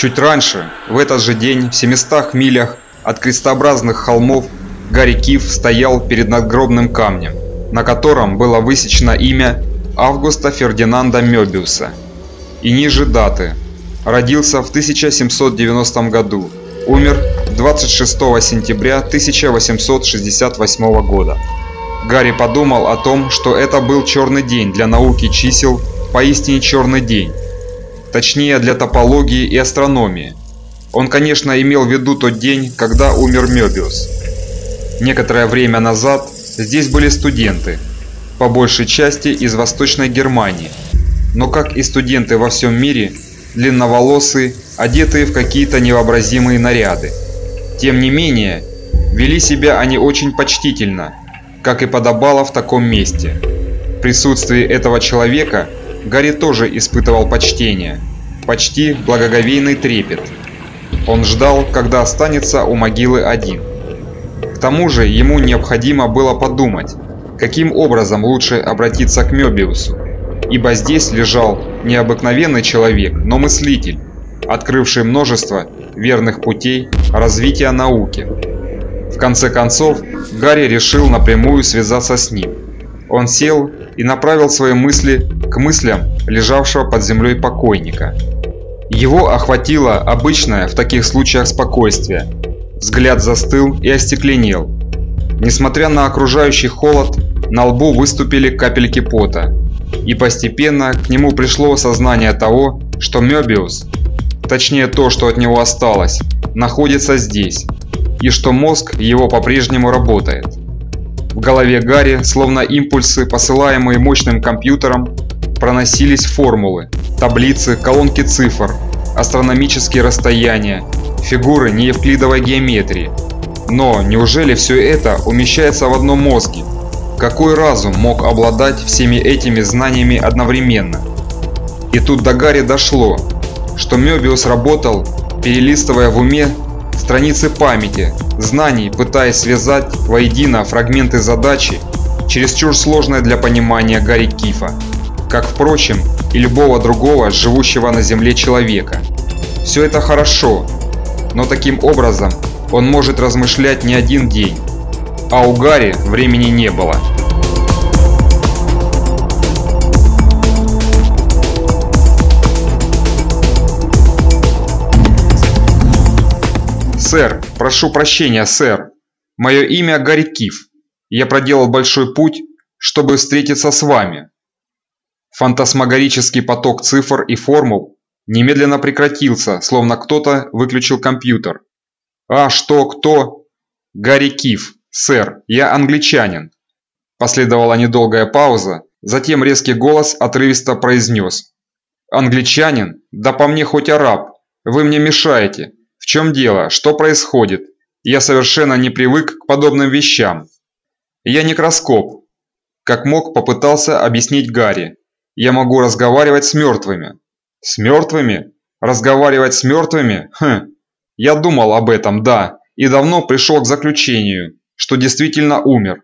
Чуть раньше, в этот же день, в 700 милях от крестообразных холмов, Гарри Киф стоял перед надгробным камнем, на котором было высечено имя Августа Фердинанда Мёбиуса. И ниже даты. Родился в 1790 году, умер 26 сентября 1868 года. Гарри подумал о том, что это был черный день для науки чисел, поистине черный день. Точнее, для топологии и астрономии. Он, конечно, имел в виду тот день, когда умер Мёбиус. Некоторое время назад здесь были студенты, по большей части из Восточной Германии. Но как и студенты во всем мире, длинноволосые, одетые в какие-то невообразимые наряды. Тем не менее, вели себя они очень почтительно, как и подобало в таком месте. В присутствии этого человека Гарри тоже испытывал почтение, почти благоговейный трепет. Он ждал, когда останется у могилы один. К тому же ему необходимо было подумать, каким образом лучше обратиться к Мёбиусу, ибо здесь лежал не обыкновенный человек, но мыслитель, открывший множество верных путей развития науки. В конце концов, Гарри решил напрямую связаться с ним. Он сел и направил свои мысли к мыслям лежавшего под землей покойника. Его охватило обычное в таких случаях спокойствие. Взгляд застыл и остекленел. Несмотря на окружающий холод, на лбу выступили капельки пота. И постепенно к нему пришло сознание того, что Мёбиус, точнее то, что от него осталось, находится здесь, и что мозг его по-прежнему работает. В голове Гарри, словно импульсы, посылаемые мощным компьютером, проносились формулы, таблицы, колонки цифр, астрономические расстояния, фигуры неевклидовой геометрии. Но неужели все это умещается в одном мозге? Какой разум мог обладать всеми этими знаниями одновременно? И тут до Гарри дошло, что Мёбиус работал, перелистывая в уме страницы памяти, знаний, пытаясь связать воедино фрагменты задачи, чересчур сложной для понимания Гарри Кифа, как, впрочем, и любого другого живущего на Земле человека. Все это хорошо, но таким образом он может размышлять не один день, а у Гарри времени не было. «Сэр, прошу прощения, сэр. Мое имя Гарри Киф. Я проделал большой путь, чтобы встретиться с вами». Фантасмагорический поток цифр и формул немедленно прекратился, словно кто-то выключил компьютер. «А что, кто?» «Гарри Киф, сэр, я англичанин». Последовала недолгая пауза, затем резкий голос отрывисто произнес. «Англичанин? Да по мне хоть араб. Вы мне мешаете. Чем дело? Что происходит? Я совершенно не привык к подобным вещам. Я некроскоп. Как мог, попытался объяснить Гарри. Я могу разговаривать с мертвыми. С мертвыми? Разговаривать с мертвыми? Хм. Я думал об этом, да, и давно пришел к заключению, что действительно умер.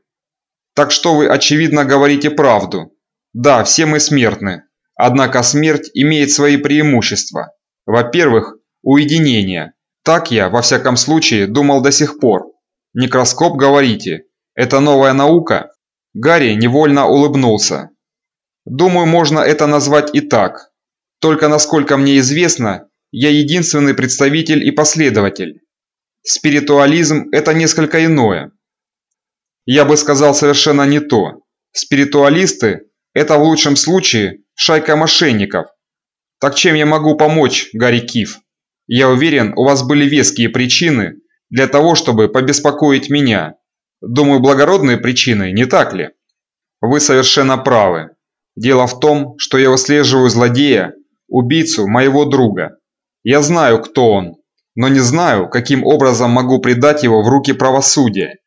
Так что вы, очевидно, говорите правду. Да, все мы смертны. Однако смерть имеет свои преимущества. Во-первых, уединение. Так я, во всяком случае, думал до сих пор. Некроскоп, говорите, это новая наука? Гарри невольно улыбнулся. Думаю, можно это назвать и так. Только насколько мне известно, я единственный представитель и последователь. Спиритуализм – это несколько иное. Я бы сказал совершенно не то. Спиритуалисты – это в лучшем случае шайка мошенников. Так чем я могу помочь, Гарри Киф? Я уверен, у вас были веские причины для того, чтобы побеспокоить меня. Думаю, благородные причины, не так ли? Вы совершенно правы. Дело в том, что я выслеживаю злодея, убийцу моего друга. Я знаю, кто он, но не знаю, каким образом могу предать его в руки правосудия.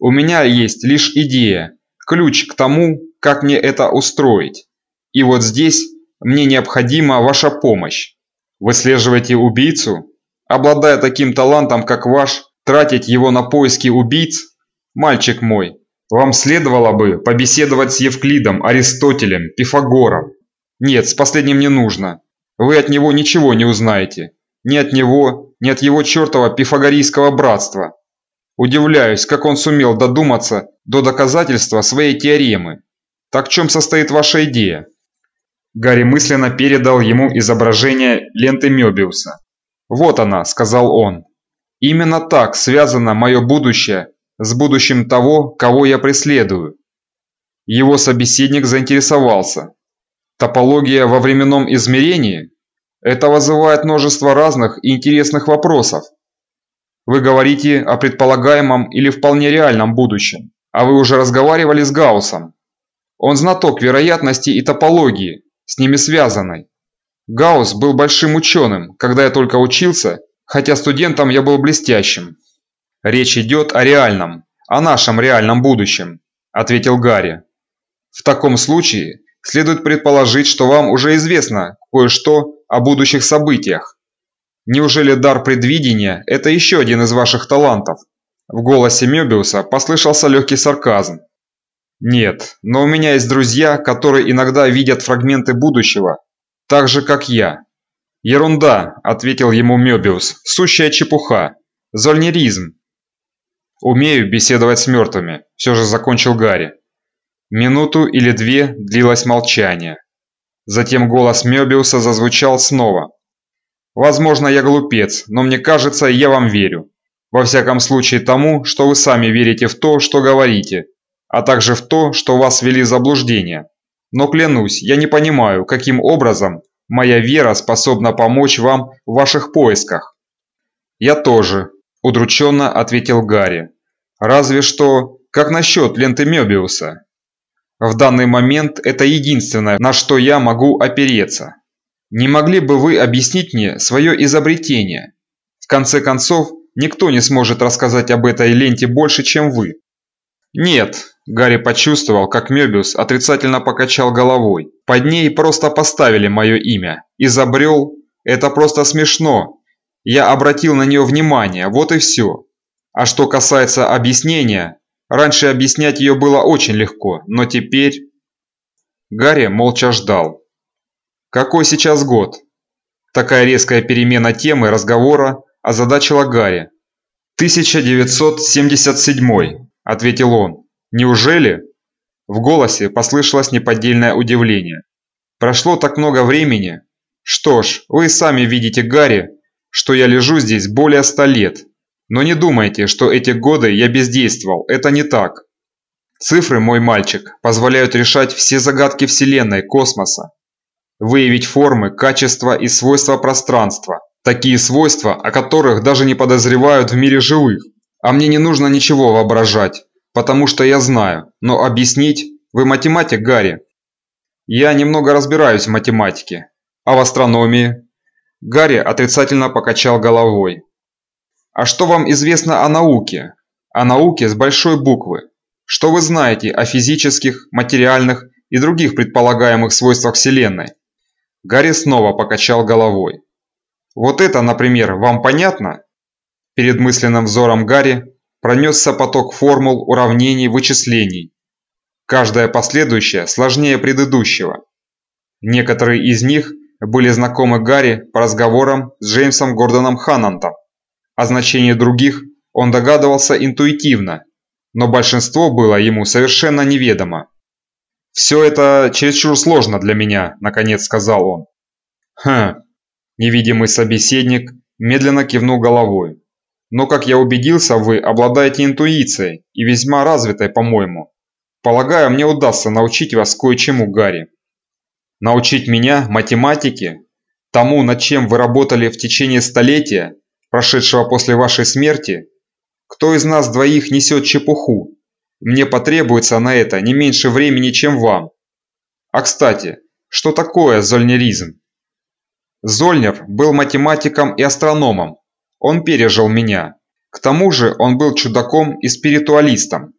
У меня есть лишь идея, ключ к тому, как мне это устроить. И вот здесь мне необходима ваша помощь. Выслеживаете убийцу? Обладая таким талантом, как ваш, тратить его на поиски убийц? Мальчик мой, вам следовало бы побеседовать с Евклидом, Аристотелем, Пифагором. Нет, с последним не нужно. Вы от него ничего не узнаете. ни от него, ни от его чертова пифагорийского братства. Удивляюсь, как он сумел додуматься до доказательства своей теоремы. Так в чем состоит ваша идея? Гарри мысленно передал ему изображение ленты Мёбиуса. «Вот она», – сказал он. «Именно так связано мое будущее с будущим того, кого я преследую». Его собеседник заинтересовался. Топология во временном измерении? Это вызывает множество разных и интересных вопросов. Вы говорите о предполагаемом или вполне реальном будущем, а вы уже разговаривали с Гауссом. Он знаток вероятности и топологии, с ними связанной. Гаусс был большим ученым, когда я только учился, хотя студентом я был блестящим. Речь идет о реальном, о нашем реальном будущем, ответил Гарри. В таком случае следует предположить, что вам уже известно кое-что о будущих событиях. Неужели дар предвидения – это еще один из ваших талантов? В голосе Мёбиуса послышался легкий сарказм. Нет, но у меня есть друзья, которые иногда видят фрагменты будущего, так же как я. Ерунда, ответил ему Мёбиус, сущая чепуха. Зольнеризм. Умею беседовать с мертвыми, все же закончил Гарри. Минуту или две длилось молчание. Затем голос Мёбиуса зазвучал снова. «Возможно, я глупец, но мне кажется, я вам верю. Во всяком случае тому, что вы сами верите в то, что говорите, а также в то, что вас ввели в заблуждение. Но клянусь, я не понимаю, каким образом моя вера способна помочь вам в ваших поисках. Я тоже, удрученно ответил Гарри. Разве что, как насчет ленты Мёбиуса? В данный момент это единственное, на что я могу опереться. Не могли бы вы объяснить мне свое изобретение? В конце концов, никто не сможет рассказать об этой ленте больше, чем вы. «Нет», – Гарри почувствовал, как Мёбиус отрицательно покачал головой. «Под ней просто поставили мое имя. Изобрел? Это просто смешно. Я обратил на нее внимание, вот и все. А что касается объяснения, раньше объяснять ее было очень легко, но теперь...» Гарри молча ждал. «Какой сейчас год?» Такая резкая перемена темы разговора озадачила Гарри. «1977 ответил он. «Неужели?» В голосе послышалось неподдельное удивление. «Прошло так много времени. Что ж, вы сами видите, Гарри, что я лежу здесь более ста лет. Но не думайте, что эти годы я бездействовал, это не так. Цифры, мой мальчик, позволяют решать все загадки Вселенной, космоса. Выявить формы, качества и свойства пространства. Такие свойства, о которых даже не подозревают в мире живых. А мне не нужно ничего воображать, потому что я знаю, но объяснить... Вы математик, Гарри? Я немного разбираюсь в математике. А в астрономии? Гарри отрицательно покачал головой. А что вам известно о науке? О науке с большой буквы. Что вы знаете о физических, материальных и других предполагаемых свойствах Вселенной? Гарри снова покачал головой. Вот это, например, вам понятно? Перед мысленным взором Гарри пронесся поток формул, уравнений, вычислений. Каждая последующая сложнее предыдущего. Некоторые из них были знакомы Гарри по разговорам с Джеймсом Гордоном Ханнантом. О значении других он догадывался интуитивно, но большинство было ему совершенно неведомо. «Все это чересчур сложно для меня», – наконец сказал он. «Хм». Невидимый собеседник медленно кивнул головой. Но, как я убедился, вы обладаете интуицией, и весьма развитой, по-моему. Полагаю, мне удастся научить вас кое-чему, Гарри. Научить меня математике? Тому, над чем вы работали в течение столетия, прошедшего после вашей смерти? Кто из нас двоих несет чепуху? Мне потребуется на это не меньше времени, чем вам. А кстати, что такое зольнеризм? Зольнер был математиком и астрономом, он пережил меня. К тому же он был чудаком и спиритуалистом.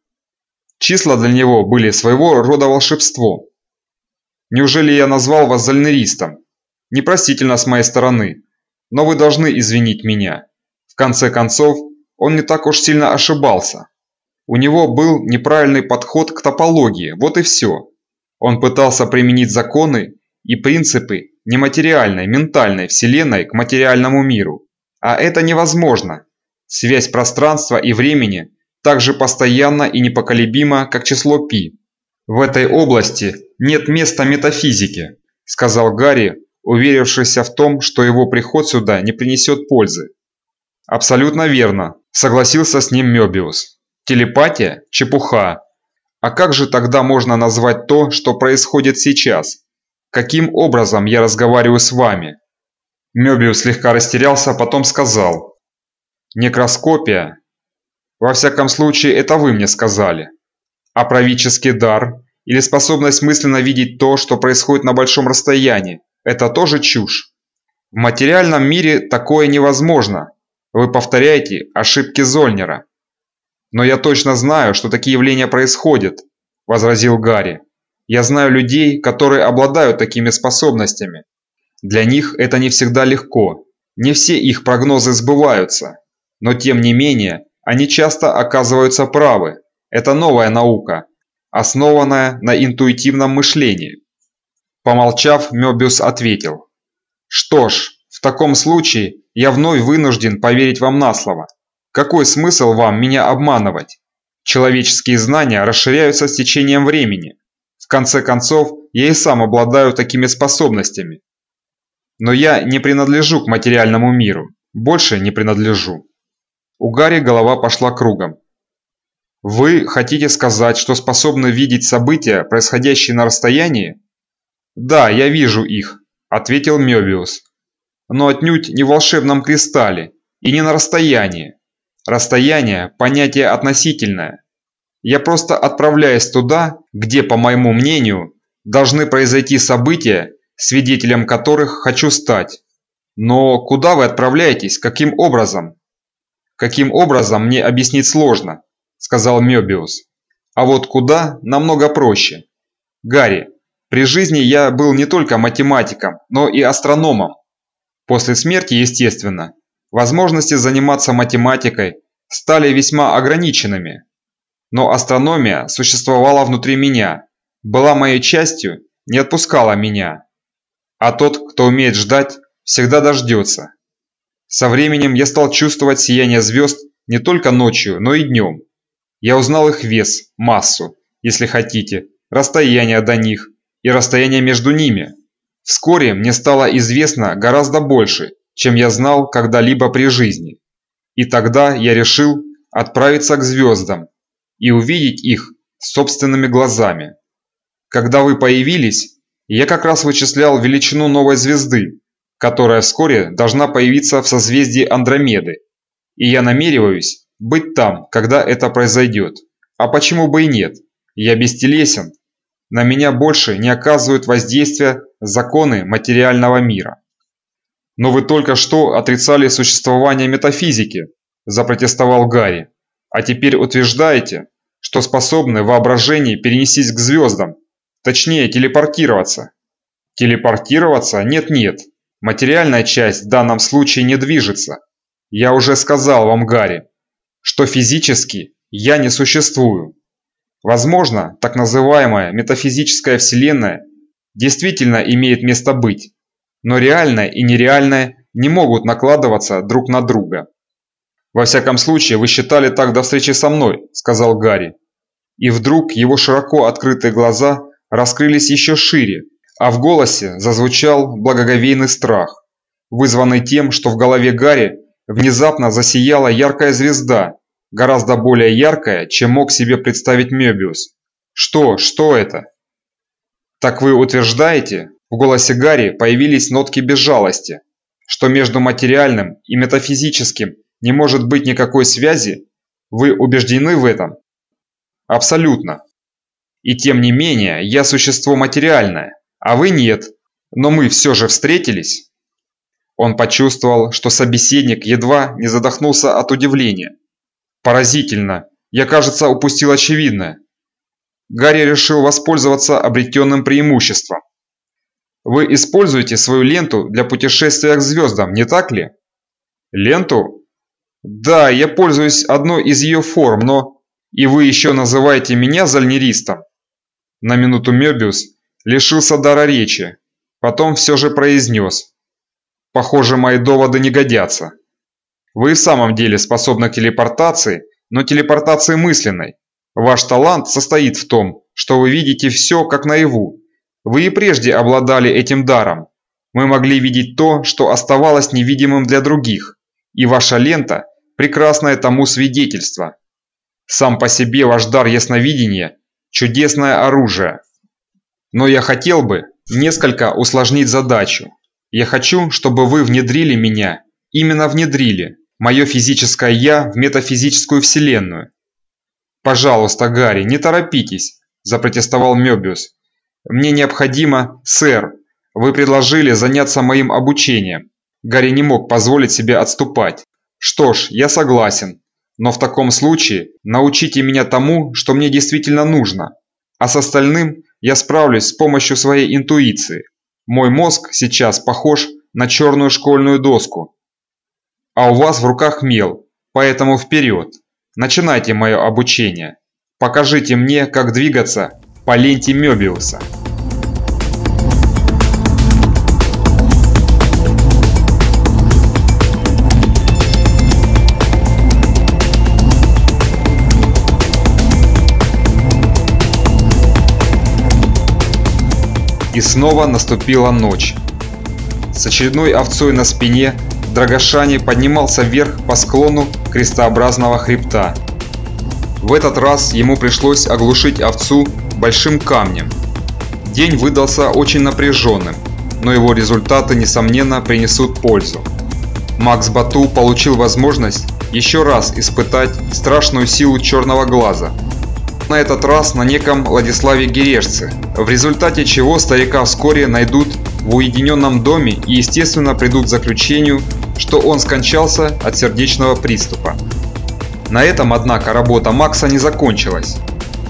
Числа для него были своего рода волшебство. Неужели я назвал вас зальнеристом? Непростительно с моей стороны, но вы должны извинить меня. В конце концов, он не так уж сильно ошибался. У него был неправильный подход к топологии, вот и все. Он пытался применить законы и принципы нематериальной, ментальной вселенной к материальному миру. А это невозможно. Связь пространства и времени так же постоянна и непоколебима, как число π. В этой области нет места метафизике, сказал Гарри, уверившийся в том, что его приход сюда не принесет пользы. Абсолютно верно, согласился с ним Мёбиус. Телепатия – чепуха. А как же тогда можно назвать то, что происходит сейчас? Каким образом я разговариваю с вами? Мёбиус слегка растерялся, потом сказал. Некроскопия? Во всяком случае, это вы мне сказали. А правительский дар или способность мысленно видеть то, что происходит на большом расстоянии, это тоже чушь. В материальном мире такое невозможно. Вы повторяете ошибки Зольнера. Но я точно знаю, что такие явления происходят, возразил Гарри. Я знаю людей, которые обладают такими способностями. Для них это не всегда легко. Не все их прогнозы сбываются. Но тем не менее, они часто оказываются правы. Это новая наука, основанная на интуитивном мышлении. Помолчав, Мёбиус ответил. Что ж, в таком случае я вновь вынужден поверить вам на слово. Какой смысл вам меня обманывать? Человеческие знания расширяются с течением времени. В конце концов, я и сам обладаю такими способностями. Но я не принадлежу к материальному миру. Больше не принадлежу. У Гарри голова пошла кругом. Вы хотите сказать, что способны видеть события, происходящие на расстоянии? Да, я вижу их, ответил Мёбиус. Но отнюдь не в волшебном кристалле и не на расстоянии. Расстояние – понятие относительное. Я просто отправляюсь туда, где, по моему мнению, должны произойти события, свидетелем которых хочу стать. Но куда вы отправляетесь, каким образом? Каким образом, мне объяснить сложно, сказал Мёбиус. А вот куда, намного проще. Гарри, при жизни я был не только математиком, но и астрономом. После смерти, естественно, возможности заниматься математикой стали весьма ограниченными. Но астрономия существовала внутри меня, была моей частью, не отпускала меня. А тот, кто умеет ждать, всегда дождется. Со временем я стал чувствовать сияние звезд не только ночью, но и днем. Я узнал их вес, массу, если хотите, расстояние до них и расстояние между ними. Вскоре мне стало известно гораздо больше, чем я знал когда-либо при жизни. И тогда я решил отправиться к звездам и увидеть их собственными глазами. Когда вы появились, я как раз вычислял величину новой звезды, которая вскоре должна появиться в созвездии Андромеды. И я намереваюсь быть там, когда это произойдет. А почему бы и нет? Я бестелесен. На меня больше не оказывают воздействия законы материального мира. Но вы только что отрицали существование метафизики, запротестовал Гарри. А теперь утверждаете, что способны в воображении перенестись к звездам, точнее телепортироваться. Телепортироваться? Нет-нет, Материальная часть в данном случае не движется. Я уже сказал вам, Гарри, что физически я не существую. Возможно, так называемая метафизическая вселенная действительно имеет место быть, но реальное и нереальное не могут накладываться друг на друга. «Во всяком случае, вы считали так до встречи со мной», – сказал Гарри. И вдруг его широко открытые глаза раскрылись еще шире, а в голосе зазвучал благоговейный страх, вызванный тем, что в голове Гарри внезапно засияла яркая звезда, гораздо более яркая, чем мог себе представить Мёбиус. Что, что это? Так вы утверждаете, в голосе Гарри появились нотки безжалости, что между материальным и метафизическим не может быть никакой связи? Вы убеждены в этом? Абсолютно. И тем не менее, я существо материальное а вы нет, но мы все же встретились». Он почувствовал, что собеседник едва не задохнулся от удивления. «Поразительно! Я, кажется, упустил очевидное». Гарри решил воспользоваться обретенным преимуществом. «Вы используете свою ленту для путешествия к звездам, не так ли?» «Ленту?» «Да, я пользуюсь одной из ее форм, но...» «И вы еще называете меня зальнеристом?» На минуту Мёбиус лишился дара речи. Потом все же произнес. Похоже, мои доводы не годятся. Вы в самом деле способны к телепортации, но телепортации мысленной. Ваш талант состоит в том, что вы видите все как наяву. Вы и прежде обладали этим даром. Мы могли видеть то, что оставалось невидимым для других. И ваша лента – прекрасное тому свидетельство. Сам по себе ваш дар ясновидения – чудесное оружие. Но я хотел бы несколько усложнить задачу. Я хочу, чтобы вы внедрили меня, именно внедрили, мое физическое «я» в метафизическую вселенную. «Пожалуйста, Гарри, не торопитесь», – запротестовал Мёбиус. «Мне необходимо, сэр, вы предложили заняться моим обучением». Гарри не мог позволить себе отступать. «Что ж, я согласен, но в таком случае научите меня тому, что мне действительно нужно, а с остальным я справлюсь с помощью своей интуиции. Мой мозг сейчас похож на черную школьную доску. А у вас в руках мел, поэтому вперед!» Начинайте мое обучение. Покажите мне, как двигаться по ленте Мёбиуса. И снова наступила ночь. С очередной овцой на спине Драгошани поднимался вверх по склону крестообразного хребта. В этот раз ему пришлось оглушить овцу большим камнем. День выдался очень напряженным, но его результаты, несомненно, принесут пользу. Макс Бату получил возможность еще раз испытать страшную силу черного глаза. На этот раз на неком Владиславе Герешце, в результате чего старика вскоре найдут в уединенном доме и естественно придут к заключению, что он скончался от сердечного приступа. На этом, однако, работа Макса не закончилась.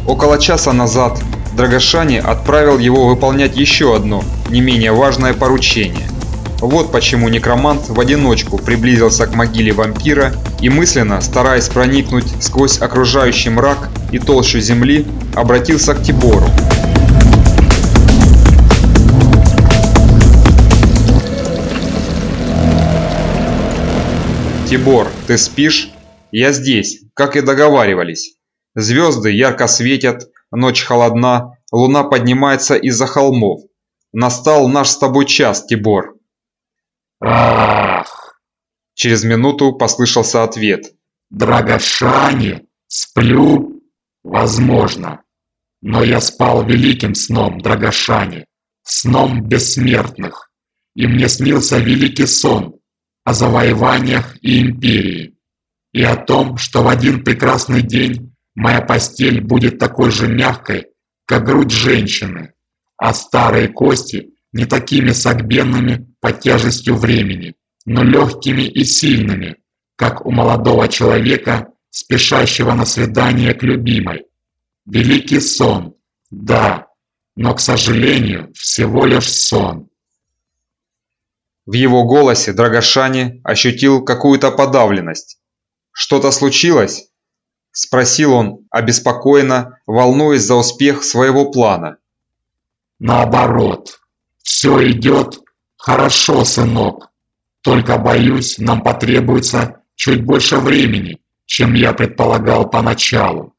Около часа назад Драгошани отправил его выполнять еще одно, не менее важное поручение. Вот почему некромант в одиночку приблизился к могиле вампира и мысленно, стараясь проникнуть сквозь окружающий мрак и толщу земли, обратился к Тибору. «Тибор, ты спишь? Я здесь, как и договаривались. Звезды ярко светят, ночь холодна, луна поднимается из-за холмов. Настал наш с тобой час, Тибор». «Ах!» Через минуту послышался ответ. «Драгошане, сплю? Возможно. Но я спал великим сном, Драгошане, сном бессмертных. И мне снился великий сон, о завоеваниях и империи, и о том, что в один прекрасный день моя постель будет такой же мягкой, как грудь женщины, а старые кости не такими согбенными под тяжестью времени, но легкими и сильными, как у молодого человека, спешащего на свидание к любимой. Великий сон, да, но, к сожалению, всего лишь сон. В его голосе Драгошани ощутил какую-то подавленность. «Что-то случилось?» – спросил он, обеспокоенно, волнуясь за успех своего плана. «Наоборот, все идет хорошо, сынок. Только, боюсь, нам потребуется чуть больше времени, чем я предполагал поначалу.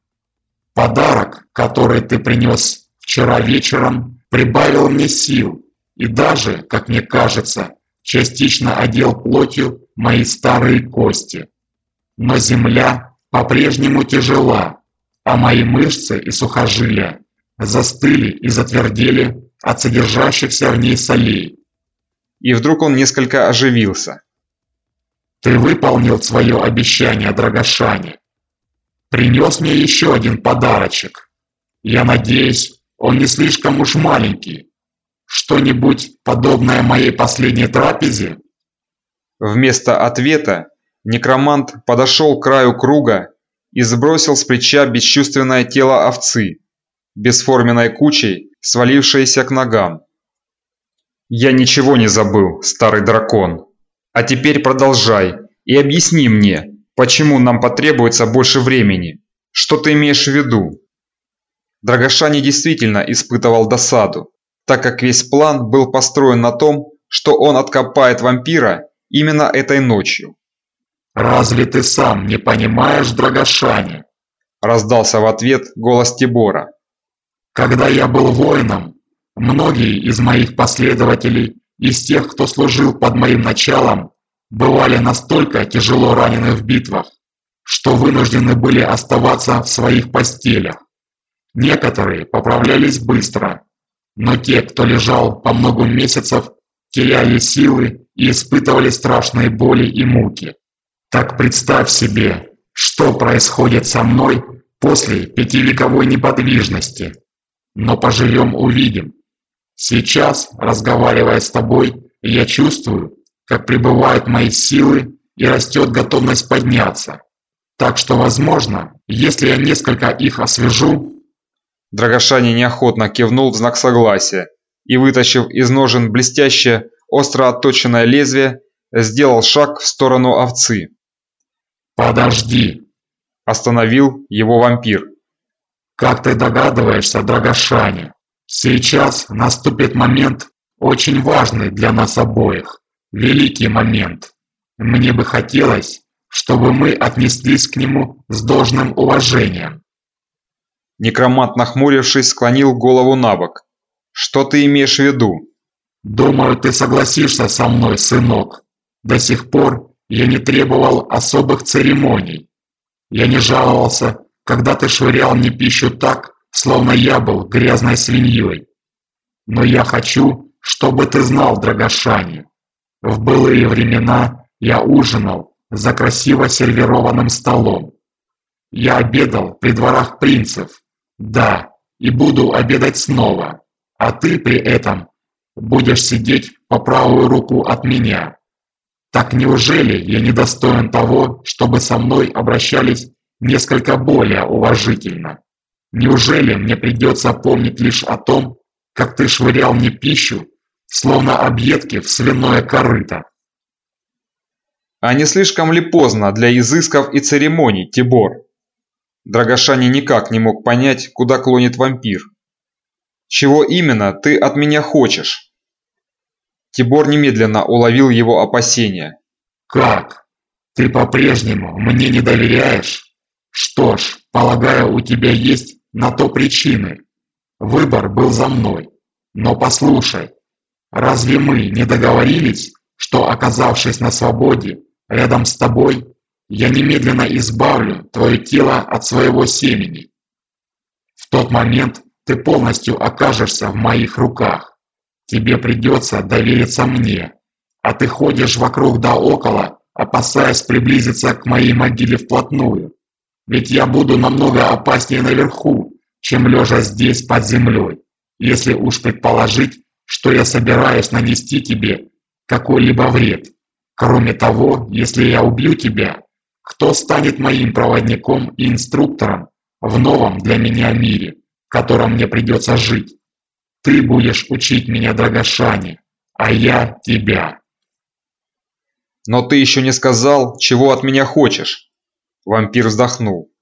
Подарок, который ты принес вчера вечером, прибавил мне сил и даже, как мне кажется, частично одел плотью мои старые кости. Но земля по-прежнему тяжела, а мои мышцы и сухожилия застыли и затвердели от содержащихся в ней солей. И вдруг он несколько оживился. «Ты выполнил свое обещание, Драгошане. Принес мне еще один подарочек. Я надеюсь, он не слишком уж маленький, что-нибудь подобное моей последней трапезе? Вместо ответа некромант подошел к краю круга и сбросил с плеча бесчувственное тело овцы, бесформенной кучей, свалившееся к ногам. «Я ничего не забыл, старый дракон. А теперь продолжай и объясни мне, почему нам потребуется больше времени. Что ты имеешь в виду?» Драгошани действительно испытывал досаду. так как весь план был построен на том, что он откопает вампира именно этой ночью. «Разве ты сам не понимаешь, Драгошане?» Раздался в ответ голос Тибора. «Когда я был воином, многие из моих последователей, из тех, кто служил под моим началом, бывали настолько тяжело ранены в битвах, что вынуждены были оставаться в своих постелях. Некоторые поправлялись быстро, но те, кто лежал по много месяцев, теряли силы и испытывали страшные боли и муки. Так представь себе, что происходит со мной после пятивековой неподвижности. Но поживем увидим. Сейчас, разговаривая с тобой, я чувствую, как прибывают мои силы и растет готовность подняться. Так что, возможно, если я несколько их освежу... Драгошани неохотно кивнул в знак согласия и, вытащив из ножен блестящее, остро отточенное лезвие, сделал шаг в сторону овцы. «Подожди!» – остановил его вампир. «Как ты догадываешься, Драгошане, сейчас наступит момент, очень важный для нас обоих, великий момент. Мне бы хотелось, чтобы мы отнеслись к нему с должным уважением. Некромант, нахмурившись, склонил голову на бок. «Что ты имеешь в виду?» «Думаю, ты согласишься со мной, сынок. До сих пор я не требовал особых церемоний. Я не жаловался, когда ты швырял мне пищу так, словно я был грязной свиньей. Но я хочу, чтобы ты знал, Драгошане, в былые времена я ужинал за красиво сервированным столом. Я обедал при дворах принцев, да, и буду обедать снова, а ты при этом будешь сидеть по правую руку от меня. Так неужели я недостоин того, чтобы со мной обращались несколько более уважительно? Неужели мне придется помнить лишь о том, как ты швырял мне пищу, словно объедки в свиное корыто? А не слишком ли поздно для изысков и церемоний, Тибор? Драгошани никак не мог понять, куда клонит вампир. Чего именно ты от меня хочешь? Тибор немедленно уловил его опасения. Как? Ты по-прежнему мне не доверяешь? Что ж, полагаю, у тебя есть на то причины. Выбор был за мной. Но послушай, разве мы не договорились, что, оказавшись на свободе, рядом с тобой, я немедленно избавлю твое тело от своего семени. В тот момент ты полностью окажешься в моих руках. Тебе придется довериться мне, а ты ходишь вокруг да около, опасаясь приблизиться к моей могиле вплотную. Ведь я буду намного опаснее наверху, чем лежа здесь под землей, если уж предположить, что я собираюсь нанести тебе какой-либо вред. Кроме того, если я убью тебя, кто станет моим проводником и инструктором в новом для меня мире, в котором мне придется жить? Ты будешь учить меня Драгошане, а я тебя. Но ты еще не сказал, чего от меня хочешь. Вампир вздохнул.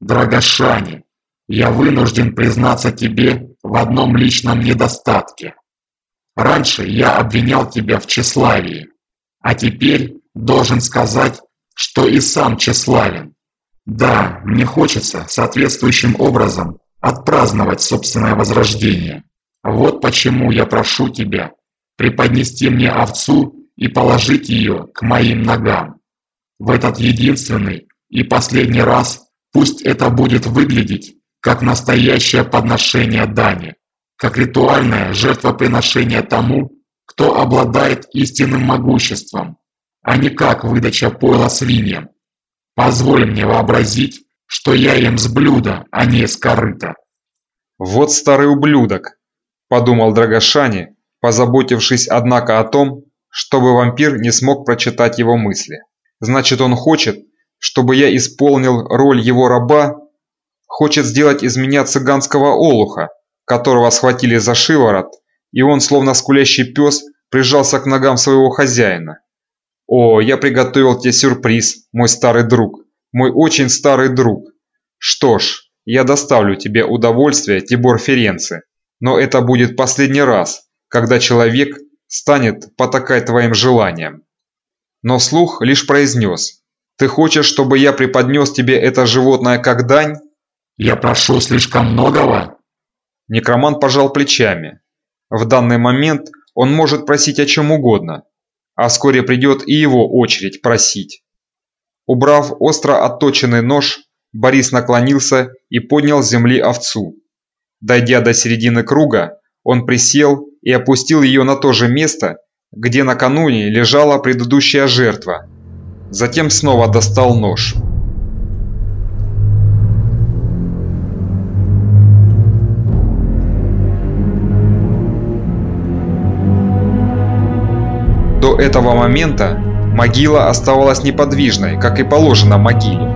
Драгошане, я вынужден признаться тебе в одном личном недостатке. Раньше я обвинял тебя в тщеславии, а теперь должен сказать, что и сам тщеславен. Да, мне хочется соответствующим образом отпраздновать собственное возрождение. Вот почему я прошу тебя преподнести мне овцу и положить ее к моим ногам. В этот единственный и последний раз пусть это будет выглядеть как настоящее подношение дани, как ритуальное жертвоприношение тому, кто обладает истинным могуществом, а не как выдача пойла свиньям. Позволь мне вообразить, что я ем с блюда, а не с корыта. Вот старый ублюдок, подумал Драгошани, позаботившись однако о том, чтобы вампир не смог прочитать его мысли. Значит, он хочет, чтобы я исполнил роль его раба, хочет сделать из меня цыганского олуха, которого схватили за шиворот и он, словно скулящий пес, прижался к ногам своего хозяина. «О, я приготовил тебе сюрприз, мой старый друг, мой очень старый друг. Что ж, я доставлю тебе удовольствие, Тибор Ференци. Но это будет последний раз, когда человек станет потакать твоим желаниям. Но вслух лишь произнес. «Ты хочешь, чтобы я преподнес тебе это животное как дань?» «Я прошу слишком многого?» Некромант пожал плечами. В данный момент он может просить о чем угодно, а вскоре придет и его очередь просить. Убрав остро отточенный нож, Борис наклонился и поднял с земли овцу. Дойдя до середины круга, он присел и опустил ее на то же место, где накануне лежала предыдущая жертва. Затем снова достал нож. До этого момента могила оставалась неподвижной, как и положено могиле.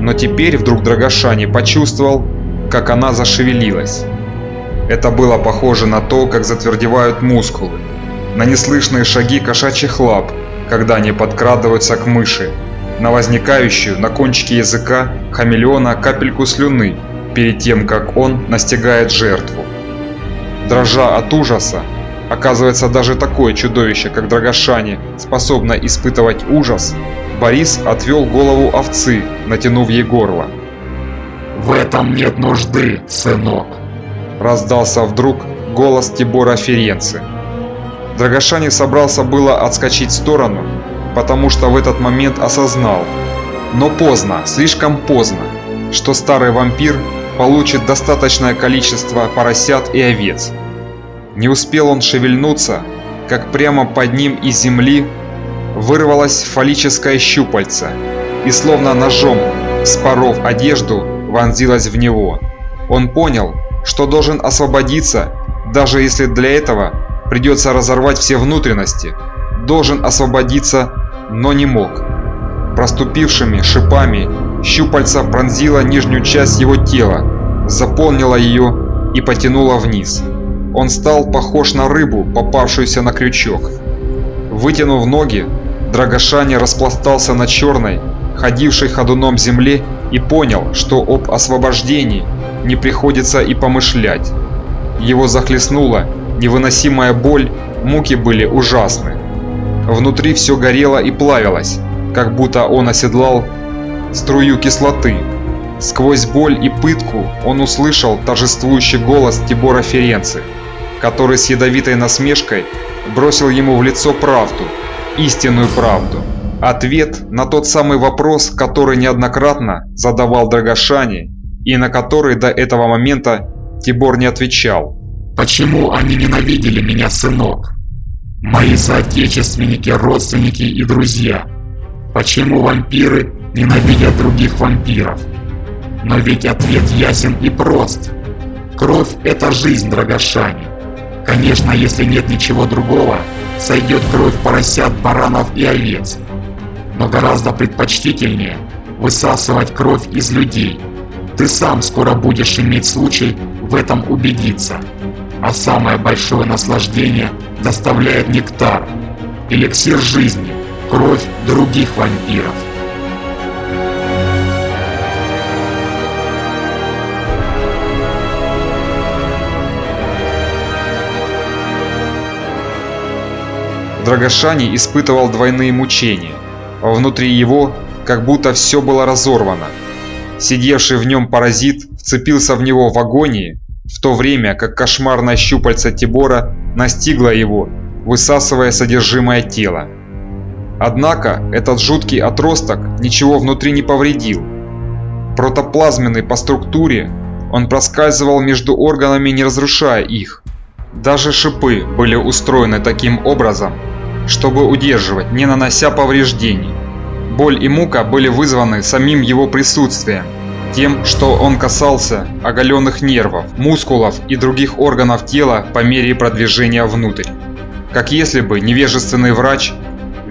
Но теперь вдруг Драгошани почувствовал, как она зашевелилась. Это было похоже на то, как затвердевают мускулы, на неслышные шаги кошачьих лап, когда они подкрадываются к мыши, на возникающую на кончике языка хамелеона капельку слюны перед тем, как он настигает жертву. Дрожа от ужаса, оказывается даже такое чудовище, как Драгошани, способно испытывать ужас, Борис отвел голову овцы, натянув ей горло. «В этом нет нужды, сынок!» Раздался вдруг голос Тибора Ференцы. Драгошани собрался было отскочить в сторону, потому что в этот момент осознал, но поздно, слишком поздно, что старый вампир получит достаточное количество поросят и овец. Не успел он шевельнуться, как прямо под ним из земли вырвалось фаллическое щупальце и словно ножом, споров одежду, вонзилось в него. Он понял, что должен освободиться, даже если для этого придется разорвать все внутренности. Должен освободиться, но не мог. Проступившими шипами щупальца пронзила нижнюю часть его тела, заполнила ее и потянула вниз. Он стал похож на рыбу, попавшуюся на крючок. Вытянув ноги, Драгошани распластался на черной, ходившей ходуном земле и понял, что об освобождении не приходится и помышлять. Его захлестнула невыносимая боль, муки были ужасны. Внутри все горело и плавилось, как будто он оседлал струю кислоты. Сквозь боль и пытку он услышал торжествующий голос Тибора Ференцы, который с ядовитой насмешкой бросил ему в лицо правду, истинную правду. Ответ на тот самый вопрос, который неоднократно задавал Драгошани и на который до этого момента Тибор не отвечал. «Почему они ненавидели меня, сынок? Мои соотечественники, родственники и друзья. Почему вампиры ненавидят других вампиров? Но ведь ответ ясен и прост. Кровь – это жизнь, Драгошани. Конечно, если нет ничего другого, сойдет кровь поросят, баранов и овец но гораздо предпочтительнее высасывать кровь из людей. Ты сам скоро будешь иметь случай в этом убедиться. А самое большое наслаждение доставляет нектар, эликсир жизни, кровь других вампиров. Драгошани испытывал двойные мучения. Внутри его как будто все было разорвано. Сидевший в нем паразит вцепился в него в агонии, в то время как кошмарное щупальце Тибора настигло его, высасывая содержимое тела. Однако этот жуткий отросток ничего внутри не повредил. Протоплазменный по структуре, он проскальзывал между органами, не разрушая их. Даже шипы были устроены таким образом, чтобы удерживать, не нанося повреждений. Боль и мука были вызваны самим его присутствием, тем, что он касался оголенных нервов, мускулов и других органов тела по мере продвижения внутрь. Как если бы невежественный врач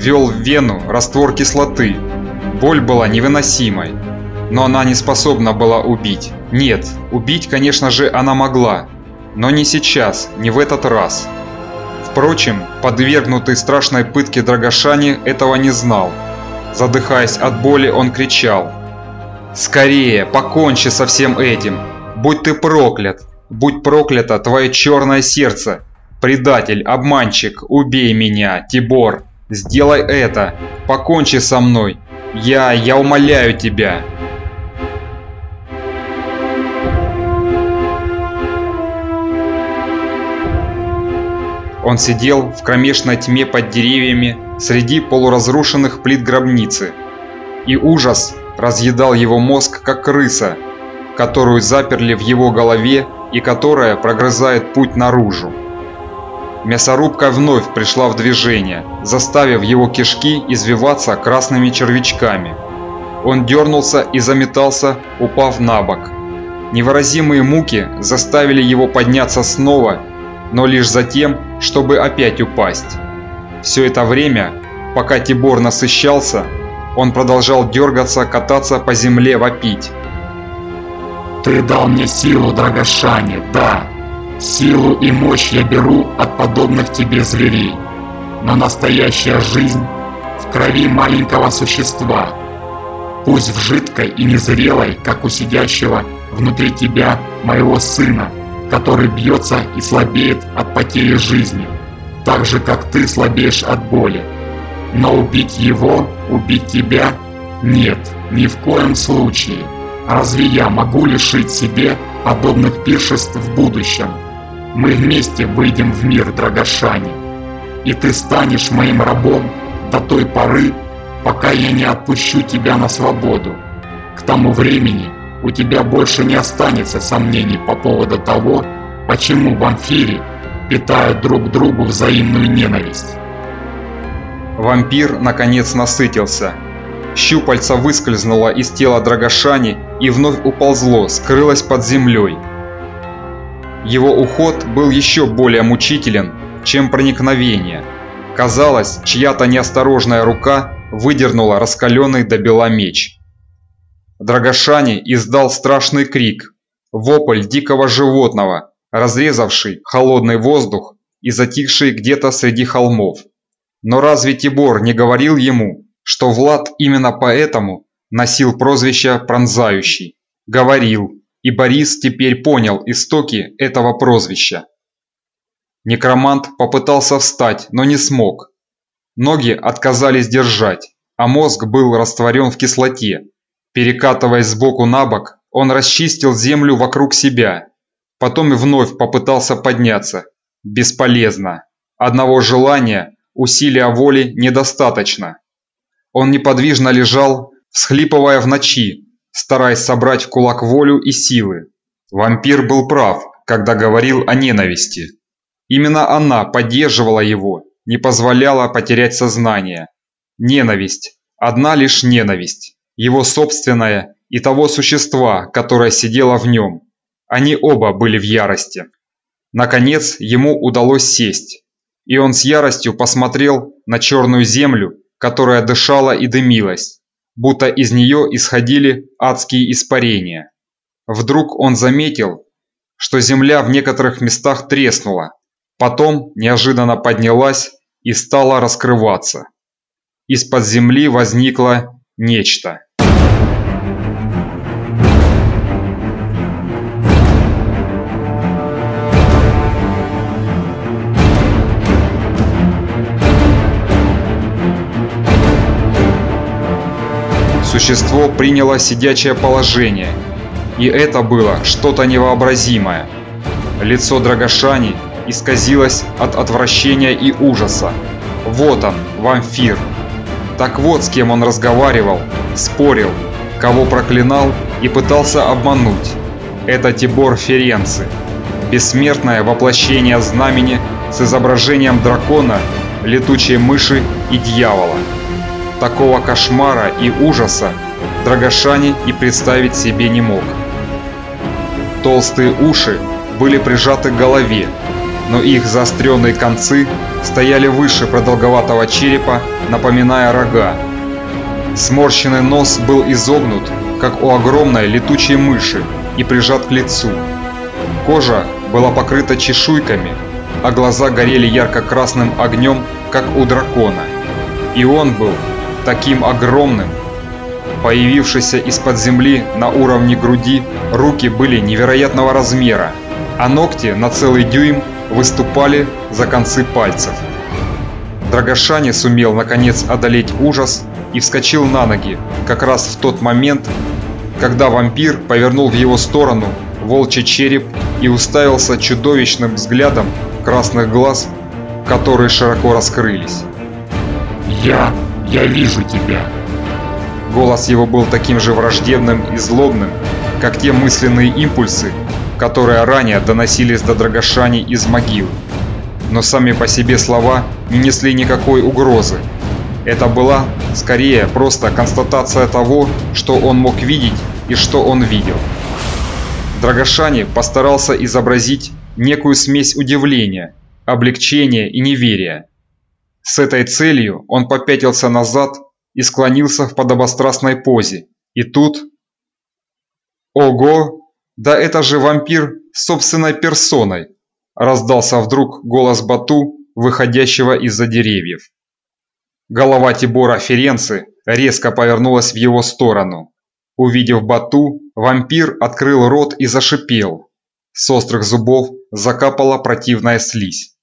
ввел в вену раствор кислоты. Боль была невыносимой, но она не способна была убить. Нет, убить, конечно же, она могла, но не сейчас, не в этот раз. Впрочем, подвергнутый страшной пытке Драгошани этого не знал. Задыхаясь от боли, он кричал. «Скорее, покончи со всем этим! Будь ты проклят! Будь проклято твое черное сердце! Предатель, обманщик, убей меня, Тибор! Сделай это! Покончи со мной! Я, я умоляю тебя!» Он сидел в кромешной тьме под деревьями среди полуразрушенных плит гробницы. И ужас разъедал его мозг, как крыса, которую заперли в его голове и которая прогрызает путь наружу. Мясорубка вновь пришла в движение, заставив его кишки извиваться красными червячками. Он дернулся и заметался, упав на бок. Невыразимые муки заставили его подняться снова но лишь за тем, чтобы опять упасть. Все это время, пока Тибор насыщался, он продолжал дергаться, кататься по земле, вопить. «Ты дал мне силу, Драгошане, да. Силу и мощь я беру от подобных тебе зверей. Но настоящая жизнь в крови маленького существа. Пусть в жидкой и незрелой, как у сидящего внутри тебя моего сына, который бьется и слабеет от потери жизни, так же как ты слабеешь от боли. Но убить его, убить тебя – нет, ни в коем случае. Разве я могу лишить себе подобных пиршеств в будущем? Мы вместе выйдем в мир, Драгошани, и ты станешь моим рабом до той поры, пока я не отпущу тебя на свободу. К тому времени у тебя больше не останется сомнений по поводу того, почему вампиры питают друг другу взаимную ненависть. Вампир наконец насытился. Щупальца выскользнуло из тела Драгошани и вновь уползло, скрылось под землей. Его уход был еще более мучителен, чем проникновение. Казалось, чья-то неосторожная рука выдернула раскаленный до бела меч. Драгошани издал страшный крик, вопль дикого животного, разрезавший холодный воздух и затихший где-то среди холмов. Но разве Тибор не говорил ему, что Влад именно поэтому носил прозвище «Пронзающий»? Говорил, и Борис теперь понял истоки этого прозвища. Некромант попытался встать, но не смог. Ноги отказались держать, а мозг был растворен в кислоте, Перекатываясь сбоку на бок, он расчистил землю вокруг себя. Потом и вновь попытался подняться. Бесполезно. Одного желания, усилия воли недостаточно. Он неподвижно лежал, всхлипывая в ночи, стараясь собрать в кулак волю и силы. Вампир был прав, когда говорил о ненависти. Именно она поддерживала его, не позволяла потерять сознание. Ненависть, одна лишь ненависть его собственное и того существа, которое сидело в нем. Они оба были в ярости. Наконец ему удалось сесть, и он с яростью посмотрел на черную землю, которая дышала и дымилась, будто из нее исходили адские испарения. Вдруг он заметил, что земля в некоторых местах треснула, потом неожиданно поднялась и стала раскрываться. Из-под земли возникло нечто. Существо приняло сидячее положение, и это было что-то невообразимое. Лицо Драгошани исказилось от отвращения и ужаса. Вот он, вампир. Так вот с кем он разговаривал, спорил, кого проклинал и пытался обмануть. Это Тибор Ференци, бессмертное воплощение знамени с изображением дракона, летучей мыши и дьявола. Такого кошмара и ужаса Драгошани и представить себе не мог. Толстые уши были прижаты к голове, но их заостренные концы стояли выше продолговатого черепа, напоминая рога. Сморщенный нос был изогнут, как у огромной летучей мыши, и прижат к лицу. Кожа была покрыта чешуйками, а глаза горели ярко-красным огнем, как у дракона. И он был таким огромным. Появившиеся из-под земли на уровне груди руки были невероятного размера, а ногти на целый дюйм выступали за концы пальцев. Драгошани сумел наконец одолеть ужас и вскочил на ноги, как раз в тот момент, когда вампир повернул в его сторону волчий череп и уставился чудовищным взглядом красных глаз, которые широко раскрылись. «Я... я вижу тебя!» Голос его был таким же враждебным и злобным, как те мысленные импульсы, которые ранее доносились до Драгошани из могил. Но сами по себе слова не несли никакой угрозы. Это была, скорее, просто констатация того, что он мог видеть и что он видел. Драгошани постарался изобразить некую смесь удивления, облегчения и неверия. С этой целью он попятился назад и склонился в подобострастной позе. И тут... Ого! Да это же вампир собственной персоной! Раздался вдруг голос Бату, выходящего из-за деревьев. Голова Тибора Ференцы резко повернулась в его сторону. Увидев Бату, вампир открыл рот и зашипел. С острых зубов закапала противная слизь.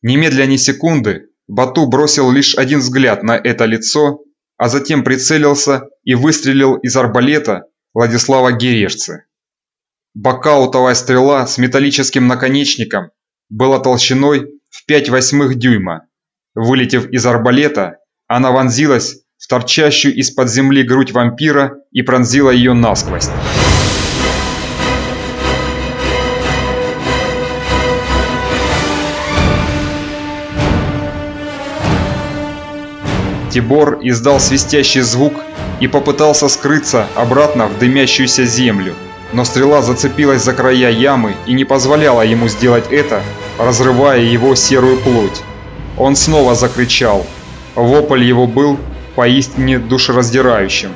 Немедля ни секунды Бату бросил лишь один взгляд на это лицо, а затем прицелился и выстрелил из арбалета Владислава Герешцы. Бакаутовая стрела с металлическим наконечником была толщиной в 5 восьмых дюйма. Вылетев из арбалета, она вонзилась в торчащую из-под земли грудь вампира и пронзила ее насквозь. Тибор издал свистящий звук и попытался скрыться обратно в дымящуюся землю, но стрела зацепилась за края ямы и не позволяла ему сделать это, разрывая его серую плоть. Он снова закричал. Вопль его был поистине душераздирающим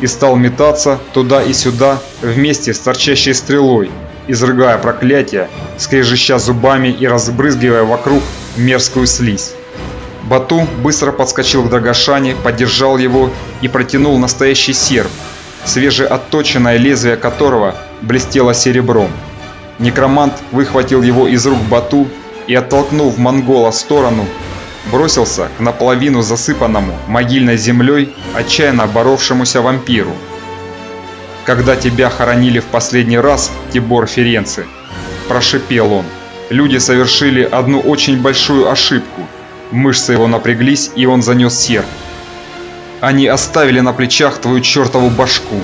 и стал метаться туда и сюда вместе с торчащей стрелой, изрыгая проклятия, скрежеща зубами и разбрызгивая вокруг мерзкую слизь. Бату быстро подскочил к Драгошане, поддержал его и протянул настоящий серп, свежеотточенное лезвие которого блестело серебром. Некромант выхватил его из рук Бату и, оттолкнув монгола в сторону, бросился к наполовину засыпанному могильной землей отчаянно боровшемуся вампиру. «Когда тебя хоронили в последний раз, Тибор Ференци», – прошипел он, – «люди совершили одну очень большую ошибку – Мышцы его напряглись, и он занес серп. Они оставили на плечах твою чертову башку.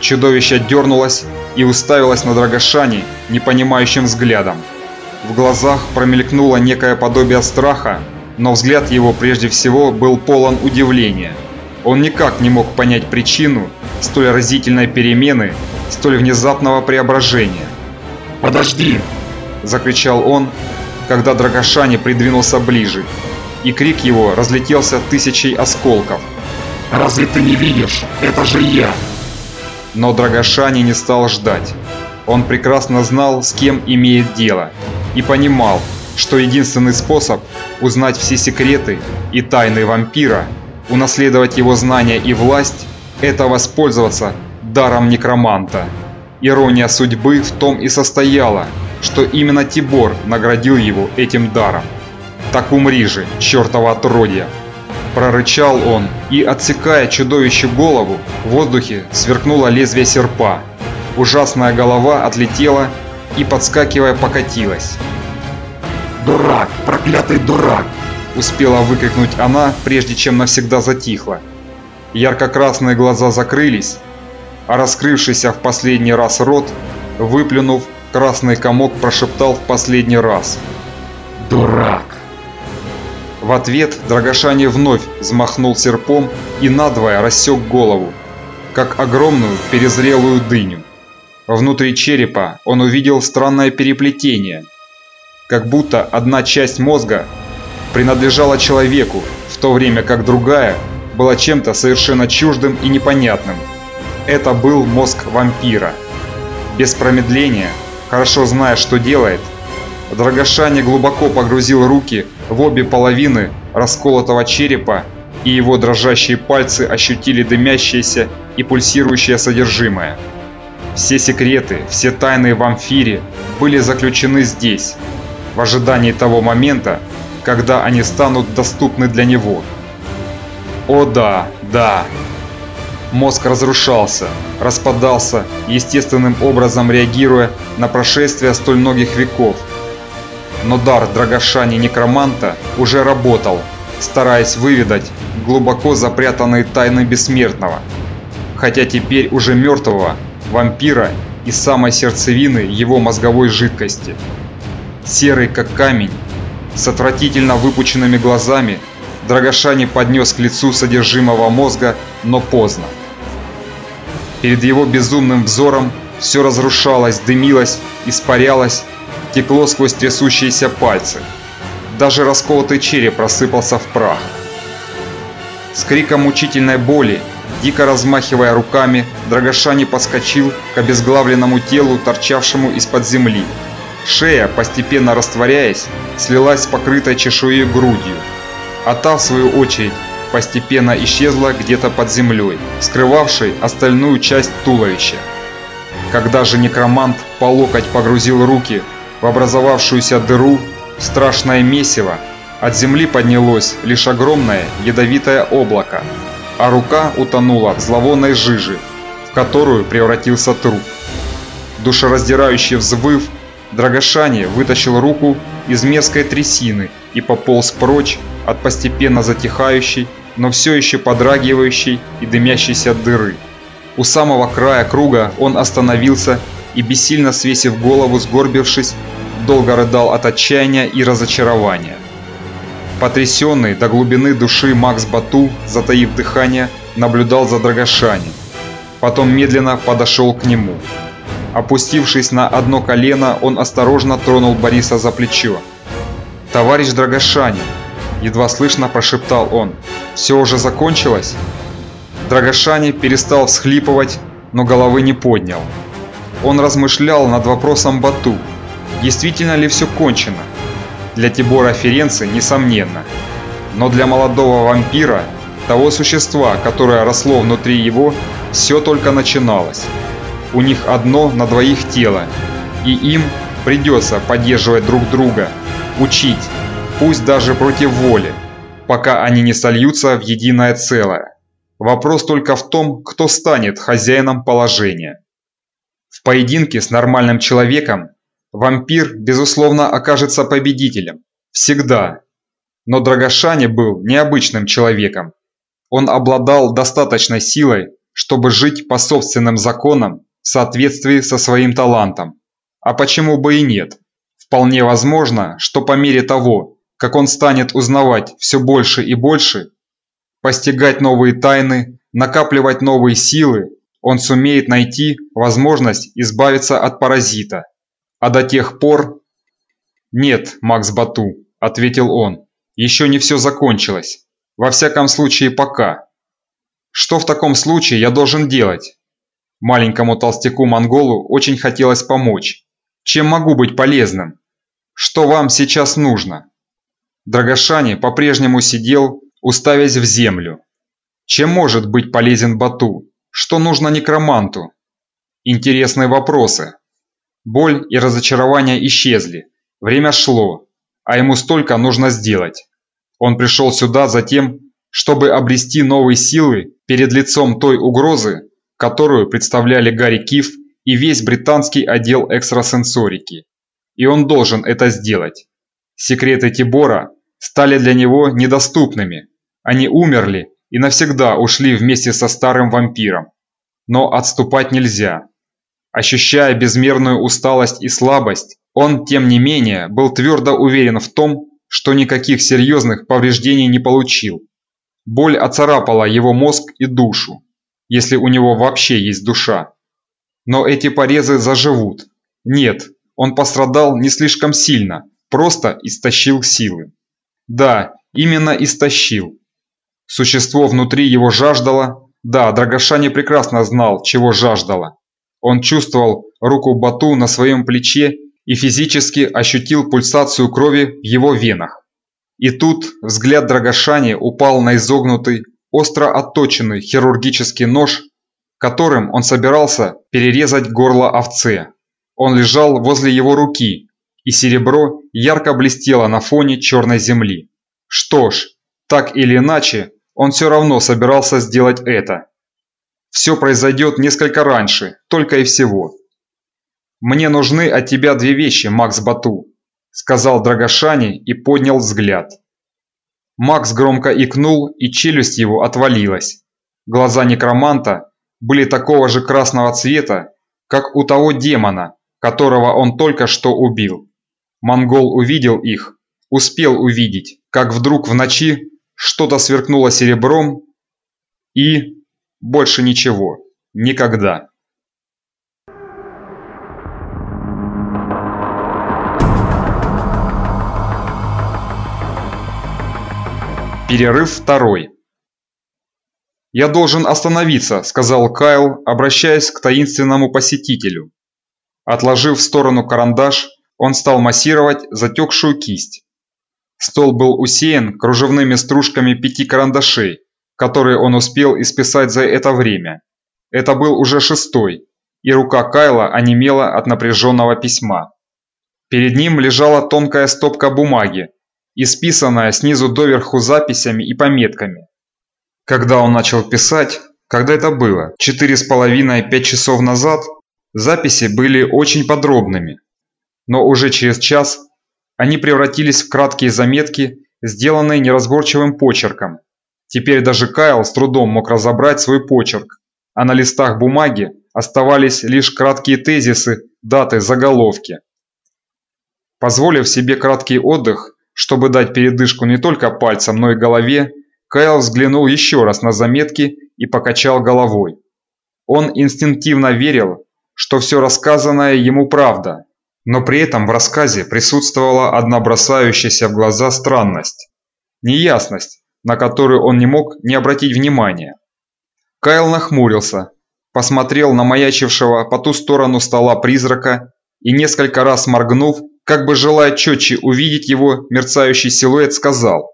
Чудовище дернулось и уставилось на Драгошани непонимающим взглядом. В глазах промелькнуло некое подобие страха, но взгляд его прежде всего был полон удивления. Он никак не мог понять причину столь разительной перемены, столь внезапного преображения. «Подожди!» – закричал он, когда Драгошани придвинулся ближе и крик его разлетелся тысячей осколков. «Разве ты не видишь? Это же я!» Но Драгошани не стал ждать. Он прекрасно знал, с кем имеет дело, и понимал, что единственный способ узнать все секреты и тайны вампира, унаследовать его знания и власть, это воспользоваться даром некроманта. Ирония судьбы в том и состояла, что именно Тибор наградил его этим даром. Так умри же, чертова отродье!» Прорычал он, и, отсекая чудовище голову, в воздухе сверкнуло лезвие серпа. Ужасная голова отлетела и, подскакивая, покатилась. «Дурак! Проклятый дурак!» Успела выкрикнуть она, прежде чем навсегда затихла. Ярко-красные глаза закрылись, а раскрывшийся в последний раз рот, выплюнув, красный комок прошептал в последний раз. «Дурак!» В ответ Драгошани вновь взмахнул серпом и надвое рассек голову, как огромную перезрелую дыню. Внутри черепа он увидел странное переплетение, как будто одна часть мозга принадлежала человеку, в то время как другая была чем-то совершенно чуждым и непонятным. Это был мозг вампира. Без промедления, хорошо зная, что делает, Драгошани глубоко погрузил руки в обе половины расколотого черепа, и его дрожащие пальцы ощутили дымящееся и пульсирующее содержимое. Все секреты, все тайны в амфире были заключены здесь, в ожидании того момента, когда они станут доступны для него. О да, да. Мозг разрушался, распадался, естественным образом реагируя на прошествие столь многих веков. Но дар Драгошани Некроманта уже работал, стараясь выведать глубоко запрятанные тайны Бессмертного. Хотя теперь уже мертвого, вампира из самой сердцевины его мозговой жидкости. Серый как камень, с отвратительно выпученными глазами, Драгошани поднес к лицу содержимого мозга, но поздно. Перед его безумным взором все разрушалось, дымилось, испарялось, текло сквозь трясущиеся пальцы. Даже расколотый череп рассыпался в прах. С криком мучительной боли, дико размахивая руками, Драгошани подскочил к обезглавленному телу, торчавшему из-под земли. Шея, постепенно растворяясь, слилась с покрытой чешуей грудью, а та, в свою очередь, постепенно исчезла где-то под землей, скрывавшей остальную часть туловища. Когда же некромант по локоть погрузил руки в образовавшуюся дыру, страшное месиво, от земли поднялось лишь огромное ядовитое облако, а рука утонула в зловонной жиже, в которую превратился труп. Душераздирающий взвыв, Драгошани вытащил руку из мерзкой трясины и пополз прочь от постепенно затихающей, но все еще подрагивающей и дымящейся дыры. У самого края круга он остановился и, бессильно свесив голову, сгорбившись, долго рыдал от отчаяния и разочарования. Потрясенный до глубины души Макс Бату, затаив дыхание, наблюдал за Драгошани. Потом медленно подошел к нему. Опустившись на одно колено, он осторожно тронул Бориса за плечо. «Товарищ Драгошани!» – едва слышно прошептал он. «Все уже закончилось?» Драгошани перестал всхлипывать, но головы не поднял. Он размышлял над вопросом Бату. Действительно ли все кончено? Для Тибора Ференци несомненно. Но для молодого вампира, того существа, которое росло внутри его, все только начиналось. У них одно на двоих тело, и им придется поддерживать друг друга, учить, пусть даже против воли, пока они не сольются в единое целое. Вопрос только в том, кто станет хозяином положения. В поединке с нормальным человеком вампир, безусловно, окажется победителем. Всегда. Но Драгошани был необычным человеком. Он обладал достаточной силой, чтобы жить по собственным законам в соответствии со своим талантом. А почему бы и нет? Вполне возможно, что по мере того, как он станет узнавать все больше и больше, постигать новые тайны, накапливать новые силы, он сумеет найти возможность избавиться от паразита. А до тех пор... «Нет, Макс Бату», – ответил он, – «еще не все закончилось. Во всяком случае, пока. Что в таком случае я должен делать?» Маленькому толстяку-монголу очень хотелось помочь. Чем могу быть полезным? Что вам сейчас нужно? Драгошани по-прежнему сидел, уставясь в землю. Чем может быть полезен Бату? Что нужно некроманту? Интересные вопросы. Боль и разочарование исчезли. Время шло, а ему столько нужно сделать. Он пришел сюда за тем, чтобы обрести новые силы перед лицом той угрозы, которую представляли Гарри Киф и весь британский отдел экстрасенсорики. И он должен это сделать. Секреты Тибора стали для него недоступными. Они умерли и навсегда ушли вместе со старым вампиром. Но отступать нельзя. Ощущая безмерную усталость и слабость, он, тем не менее, был твердо уверен в том, что никаких серьезных повреждений не получил. Боль оцарапала его мозг и душу если у него вообще есть душа. Но эти порезы заживут. Нет, он пострадал не слишком сильно, просто истощил силы. Да, именно истощил. Существо внутри его жаждало, да, Драгошани прекрасно знал, чего жаждало. Он чувствовал руку Бату на своем плече и физически ощутил пульсацию крови в его венах. И тут взгляд Драгошани упал на изогнутый, остро отточенный хирургический нож, которым он собирался перерезать горло овце. Он лежал возле его руки, и серебро ярко блестело на фоне черной земли. Что ж, так или иначе, он все равно собирался сделать это. Все произойдет несколько раньше, только и всего. «Мне нужны от тебя две вещи, Макс Бату», – сказал Драгошани и поднял взгляд. Макс громко икнул, и челюсть его отвалилась. Глаза некроманта были такого же красного цвета, как у того демона, которого он только что убил. Монгол увидел их, успел увидеть, как вдруг в ночи что-то сверкнуло серебром и... больше ничего. Никогда. Перерыв второй. «Я должен остановиться», – сказал Кайл, обращаясь к таинственному посетителю. Отложив в сторону карандаш, он стал массировать затекшую кисть. Стол был усеян кружевными стружками пяти карандашей, которые он успел исписать за это время. Это был уже шестой, и рука Кайла онемела от напряженного письма. Перед ним лежала тонкая стопка бумаги, исписанная снизу доверху записями и пометками. Когда он начал писать, когда это было, четыре с половиной-пять часов назад, записи были очень подробными. Но уже через час они превратились в краткие заметки, сделанные неразборчивым почерком. Теперь даже Кайл с трудом мог разобрать свой почерк, а на листах бумаги оставались лишь краткие тезисы, даты, заголовки. Позволив себе краткий отдых, чтобы дать передышку не только пальцам, но и голове, Кайл взглянул еще раз на заметки и покачал головой. Он инстинктивно верил, что все рассказанное ему правда, но при этом в рассказе присутствовала одна бросающаяся в глаза странность, неясность, на которую он не мог не обратить внимания. Кайл нахмурился, посмотрел на маячившего по ту сторону стола призрака и несколько раз моргнув, как бы желая четче увидеть его мерцающий силуэт, сказал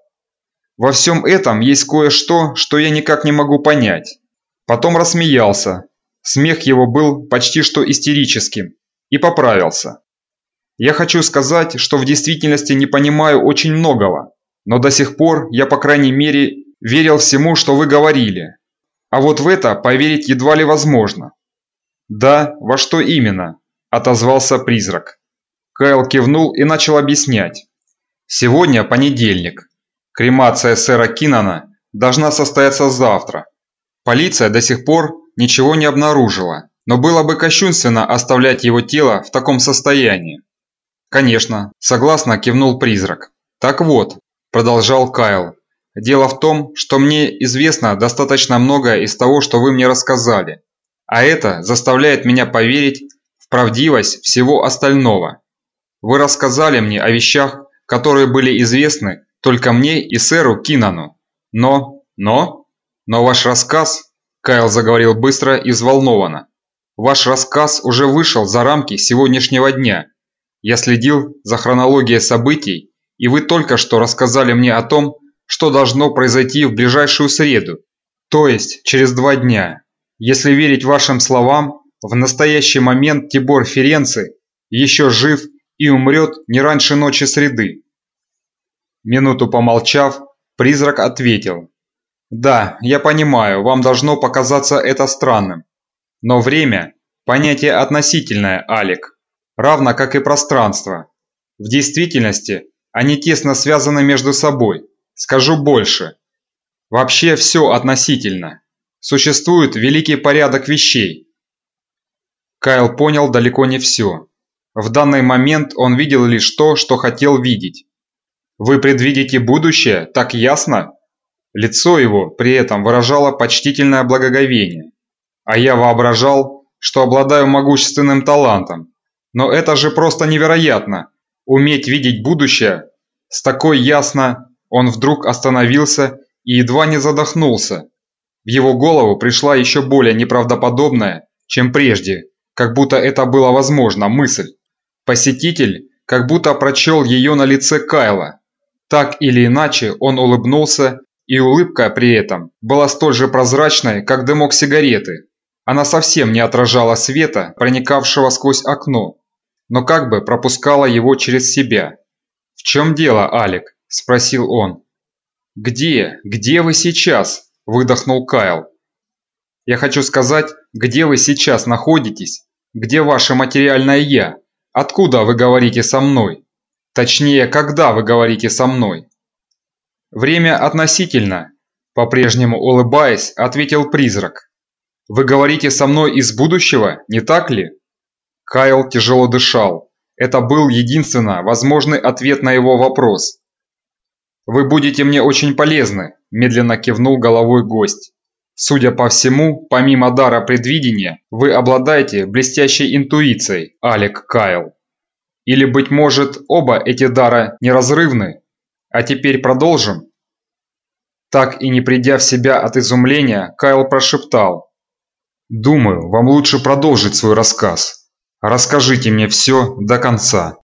«Во всем этом есть кое-что, что я никак не могу понять». Потом рассмеялся. Смех его был почти что истерическим. И поправился. «Я хочу сказать, что в действительности не понимаю очень многого, но до сих пор я, по крайней мере, верил всему, что вы говорили. А вот в это поверить едва ли возможно». «Да, во что именно?» – отозвался призрак. Кайл кивнул и начал объяснять. «Сегодня понедельник. Кремация сэра Кинана должна состояться завтра. Полиция до сих пор ничего не обнаружила, но было бы кощунственно оставлять его тело в таком состоянии». «Конечно», – согласно кивнул призрак. «Так вот», – продолжал Кайл, – «дело в том, что мне известно достаточно многое из того, что вы мне рассказали, а это заставляет меня поверить в правдивость всего остального». Вы рассказали мне о вещах, которые были известны только мне и сэру Кинану. Но, но, но ваш рассказ, Кайл заговорил быстро и взволнованно, ваш рассказ уже вышел за рамки сегодняшнего дня. Я следил за хронологией событий, и вы только что рассказали мне о том, что должно произойти в ближайшую среду, то есть через два дня. Если верить вашим словам, в настоящий момент Тибор Ференци еще жив и умрет не раньше ночи среды. Минуту помолчав, призрак ответил. Да, я понимаю, вам должно показаться это странным. Но время – понятие относительное, Алик, равно как и пространство. В действительности они тесно связаны между собой. Скажу больше. Вообще все относительно. Существует великий порядок вещей. Кайл понял далеко не все. В данный момент он видел лишь то, что хотел видеть. «Вы предвидите будущее? Так ясно?» Лицо его при этом выражало почтительное благоговение. А я воображал, что обладаю могущественным талантом. Но это же просто невероятно! Уметь видеть будущее с такой ясно... Он вдруг остановился и едва не задохнулся. В его голову пришла еще более неправдоподобная, чем прежде, как будто это было возможно, мысль. Посетитель как будто прочел ее на лице Кайла. Так или иначе он улыбнулся, и улыбка при этом была столь же прозрачной, как дымок сигареты. Она совсем не отражала света, проникавшего сквозь окно, но как бы пропускала его через себя. «В чем дело, Алик?» – спросил он. «Где? Где вы сейчас?» – выдохнул Кайл. «Я хочу сказать, где вы сейчас находитесь? Где ваше материальное «я»? Откуда вы говорите со мной? Точнее, когда вы говорите со мной?» «Время относительно», – по-прежнему улыбаясь, ответил призрак. Вы говорите со мной из будущего, не так ли? Кайл тяжело дышал. Это был единственно возможный ответ на его вопрос. Вы будете мне очень полезны, медленно кивнул головой гость. Судя по всему, помимо дара предвидения, вы обладаете блестящей интуицией, Алек Кайл. Или, быть может, оба эти дара неразрывны? А теперь продолжим. Так и не придя в себя от изумления, Кайл прошептал. Думаю, вам лучше продолжить свой рассказ. Расскажите мне все до конца.